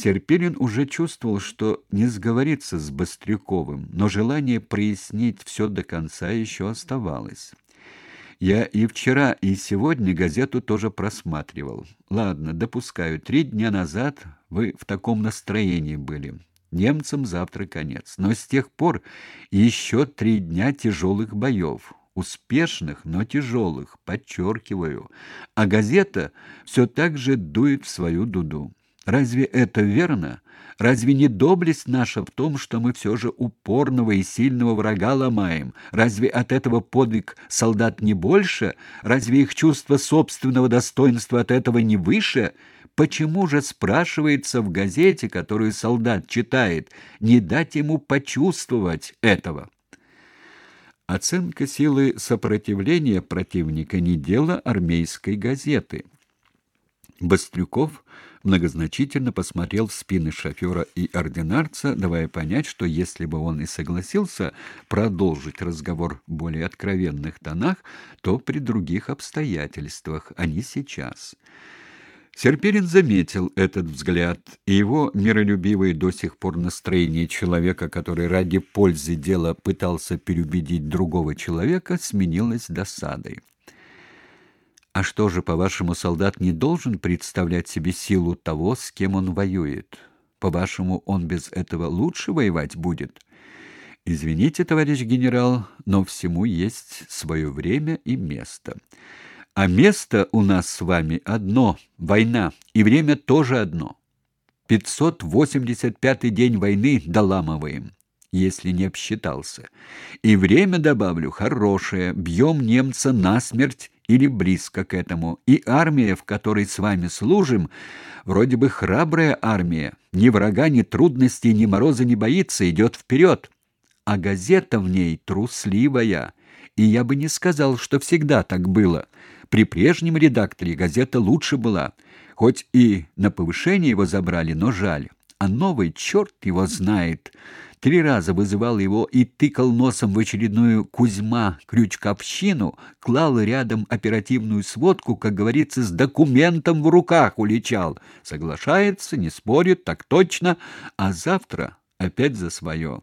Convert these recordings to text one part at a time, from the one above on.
Серпилин уже чувствовал, что не сговорится с Быстрюковым, но желание прояснить все до конца еще оставалось. Я и вчера, и сегодня газету тоже просматривал. Ладно, допускаю, три дня назад вы в таком настроении были. Немцам завтра конец. Но с тех пор еще три дня тяжелых боев. Успешных, но тяжелых, подчеркиваю. А газета все так же дует в свою дуду. Разве это верно? Разве не доблесть наша в том, что мы все же упорного и сильного врага ломаем? Разве от этого подвиг солдат не больше? Разве их чувство собственного достоинства от этого не выше? Почему же, спрашивается в газете, которую солдат читает, не дать ему почувствовать этого? Оценка силы сопротивления противника не дело армейской газеты. Бастрюков многозначительно посмотрел в спины шофера и ординарца, давая понять, что если бы он и согласился продолжить разговор в более откровенных тонах, то при других обстоятельствах, а не сейчас. Серпирин заметил этот взгляд, и его миролюбивое до сих пор настроение человека, который ради пользы дела пытался переубедить другого человека, сменилось досадой. А что же, по-вашему, солдат не должен представлять себе силу того, с кем он воюет? По-вашему, он без этого лучше воевать будет? Извините, товарищ генерал, но всему есть свое время и место. А место у нас с вами одно война, и время тоже одно. 585-й день войны доламываем, если не обсчитался. И время добавлю хорошее, бьем немца насмерть или близко к этому. И армия, в которой с вами служим, вроде бы храбрая армия, ни врага, ни трудностей, ни мороза не боится, идет вперед. А газета в ней трусливая. И я бы не сказал, что всегда так было. При прежнем редакторе газета лучше была. Хоть и на повышение его забрали, но жаль. А новый черт его знает. Три раза вызывал его и тыкал носом в очередную Кузьма Крючковщину, клал рядом оперативную сводку, как говорится, с документом в руках уличал. Соглашается, не спорит, так точно, а завтра опять за свое.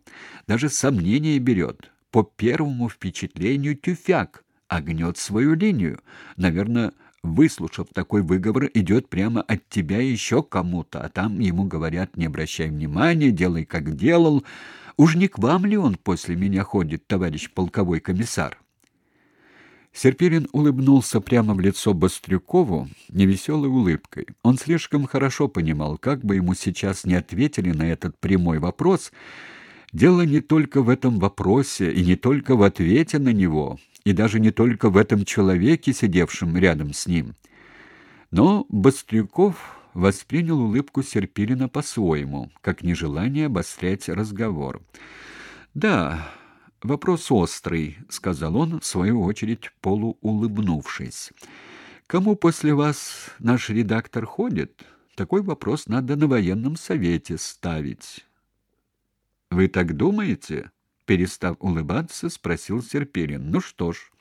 Даже сомнение берет. По первому впечатлению тюфяк, а гнет свою линию. Наверное, выслушав такой выговор, идет прямо от тебя еще кому-то, а там ему говорят: "Не обращай внимания, делай как делал". Уж не к вам ли он после меня ходит, товарищ полковой комиссар? Серпирин улыбнулся прямо в лицо Бастрюкову невеселой улыбкой. Он слишком хорошо понимал, как бы ему сейчас не ответили на этот прямой вопрос, дело не только в этом вопросе и не только в ответе на него, и даже не только в этом человеке, сидевшем рядом с ним. Но Бастрюков воспринял улыбку Серпилина по-своему, как нежелание обострять разговор. «Да, вопрос острый», — сказал он, в свою очередь полуулыбнувшись. «Кому после вас наш редактор ходит? Такой вопрос надо на военном совете ставить». «Вы так думаете?» перестав улыбаться, спросил Серпирин. Ну что ж,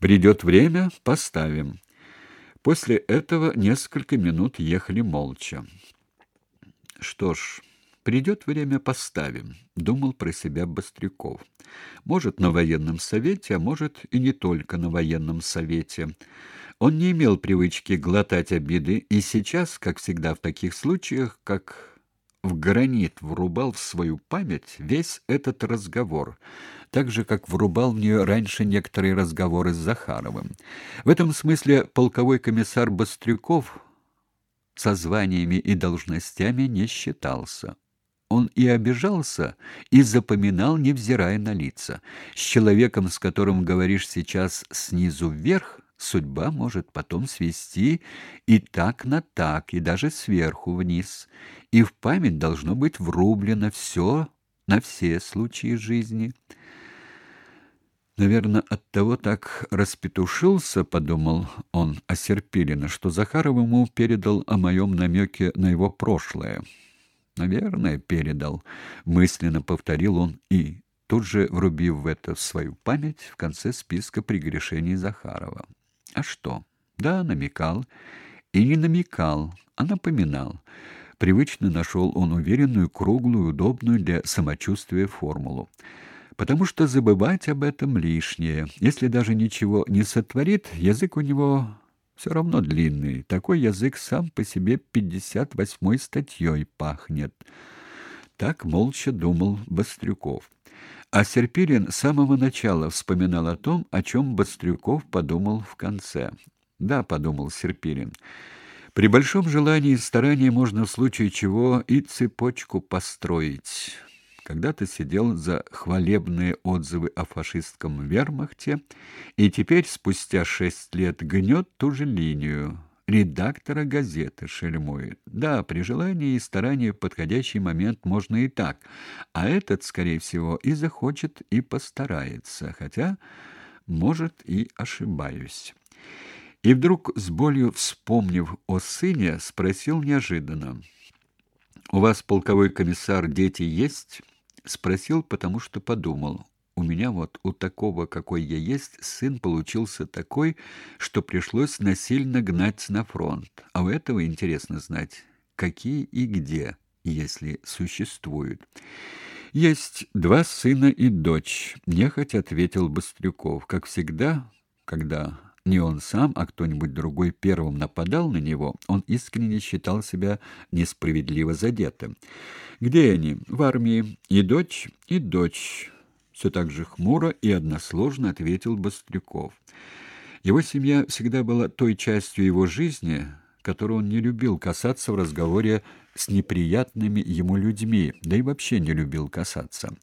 придет время, поставим. После этого несколько минут ехали молча. Что ж, придет время, поставим, думал про себя Быстряков. Может, на военном совете, а может и не только на военном совете. Он не имел привычки глотать обиды, и сейчас, как всегда в таких случаях, как в гранит врубал в свою память весь этот разговор, так же, как врубал в нее раньше некоторые разговоры с Захаровым. В этом смысле полковой комиссар Бастрюков со званиями и должностями не считался. Он и обижался, и запоминал, невзирая на лица. С человеком, с которым говоришь сейчас снизу вверх, судьба может потом свести и так на так, и даже сверху вниз. И в память должно быть врублено все на все случаи жизни. Наверное, от того так распетушился, подумал он о Серпилино, что Захаров ему передал о моем намеке на его прошлое. Наверное, передал, мысленно повторил он и тут же врубив в это свою память в конце списка прегрешений Захарова. А что? Да, намекал. И не намекал, а напоминал. Привычно нашел он уверенную, круглую, удобную для самочувствия формулу. Потому что забывать об этом лишнее. Если даже ничего не сотворит, язык у него все равно длинный. Такой язык сам по себе пятьдесят восьмой статьей пахнет. Так молча думал Бастрюков. А Серпирин с самого начала вспоминал о том, о чем Бастрюков подумал в конце. «Да», — подумал Серпирин, — «при большом желании и старании можно в случае чего и цепочку построить». Когда-то сидел за хвалебные отзывы о фашистском вермахте и теперь, спустя шесть лет, гнет ту же линию редактора газеты шельмует. Да, при желании и старании подходящий момент можно и так, а этот, скорее всего, и захочет, и постарается, хотя, может, и ошибаюсь. И вдруг, с болью вспомнив о сыне, спросил неожиданно. «У вас, полковой комиссар, дети есть?» Спросил, потому что подумал. У меня вот у такого, какой я есть, сын получился такой, что пришлось насильно гнать на фронт. А у этого интересно знать, какие и где, если существуют. Есть два сына и дочь, нехотя ответил Быстрюков. Как всегда, когда не он сам, а кто-нибудь другой первым нападал на него, он искренне считал себя несправедливо задетым. Где они? В армии. И дочь, и дочь все так же хмуро и односложно ответил Бастрюков. Его семья всегда была той частью его жизни, которую он не любил касаться в разговоре с неприятными ему людьми, да и вообще не любил касаться.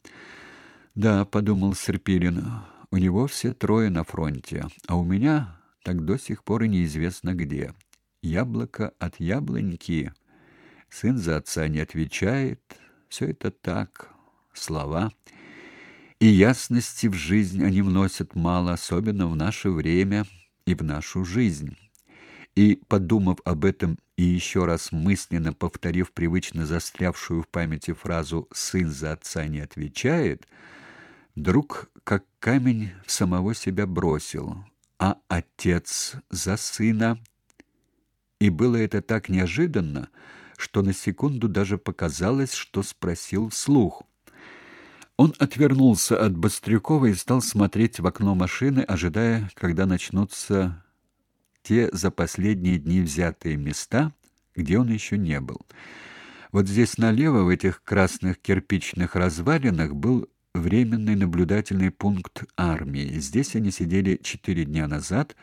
«Да», — подумал Серпилин, — «у него все трое на фронте, а у меня так до сих пор и неизвестно где. Яблоко от яблоньки. Сын за отца не отвечает. Все это так, слова». И ясности в жизнь они вносят мало, особенно в наше время и в нашу жизнь. И, подумав об этом и еще раз мысленно повторив привычно застрявшую в памяти фразу «сын за отца не отвечает», вдруг как камень в самого себя бросил, а отец за сына. И было это так неожиданно, что на секунду даже показалось, что спросил вслух. Он отвернулся от Быстрюкова и стал смотреть в окно машины, ожидая, когда начнутся те за последние дни взятые места, где он еще не был. Вот здесь налево, в этих красных кирпичных развалинах, был временный наблюдательный пункт армии. Здесь они сидели четыре дня назад,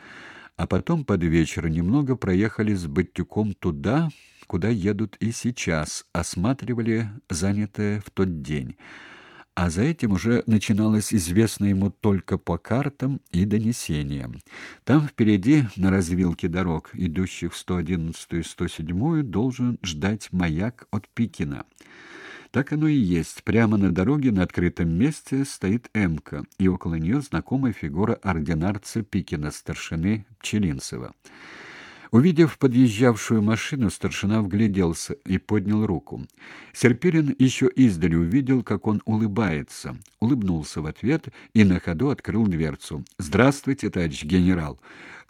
а потом под вечер немного проехали с Баттюком туда, куда едут и сейчас, осматривали занятое в тот день а за этим уже начиналось известно ему только по картам и донесениям. Там впереди, на развилке дорог, идущих в 111 и 107, должен ждать маяк от Пикина. Так оно и есть. Прямо на дороге на открытом месте стоит Эмка, и около нее знакомая фигура ординарца Пикина, старшины Пчелинцева. Увидев подъезжавшую машину, старшина вгляделся и поднял руку. Серпирин еще издали увидел, как он улыбается. Улыбнулся в ответ и на ходу открыл дверцу. «Здравствуйте, товарищ генерал!»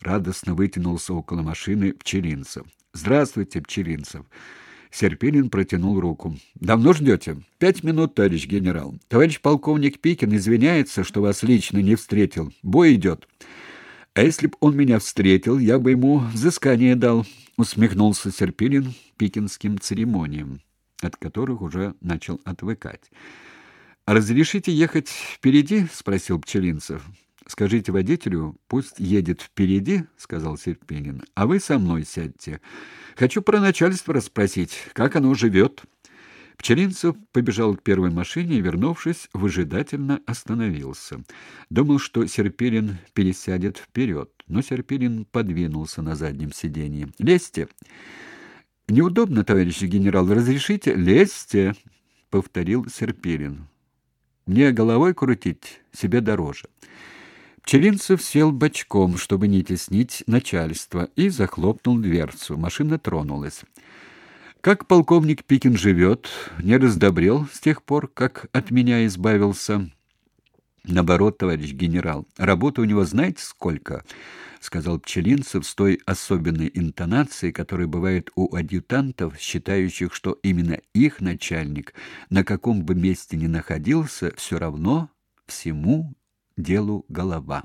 Радостно вытянулся около машины Пчелинцев. «Здравствуйте, Пчелинцев!» Серпилин протянул руку. «Давно ждете?» «Пять минут, товарищ генерал. Товарищ полковник Пикин извиняется, что вас лично не встретил. Бой идет». А если б он меня встретил, я бы ему взыскание дал, усмехнулся Серпилин пикинским церемониям, от которых уже начал отвыкать. разрешите ехать впереди, спросил Пчелинцев. Скажите водителю, пусть едет впереди, сказал Серпилин. А вы со мной сядьте. Хочу про начальство расспросить, как оно живет». Пчелинцев побежал к первой машине и, вернувшись, выжидательно остановился. Думал, что Серпилин пересядет вперед, но Серпилин подвинулся на заднем сиденье. «Лезьте!» «Неудобно, товарищ генерал, разрешите?» «Лезьте!» — повторил Серпилин. «Мне головой крутить себе дороже». Пчелинцев сел бочком, чтобы не теснить начальство, и захлопнул дверцу. Машина тронулась. Как полковник Пикин живет, не раздобрел с тех пор, как от меня избавился. Наоборот, товарищ генерал, работы у него знаете сколько? сказал Пчелинцев с той особенной интонацией, которая бывает у адъютантов, считающих, что именно их начальник, на каком бы месте ни находился, все равно всему делу голова.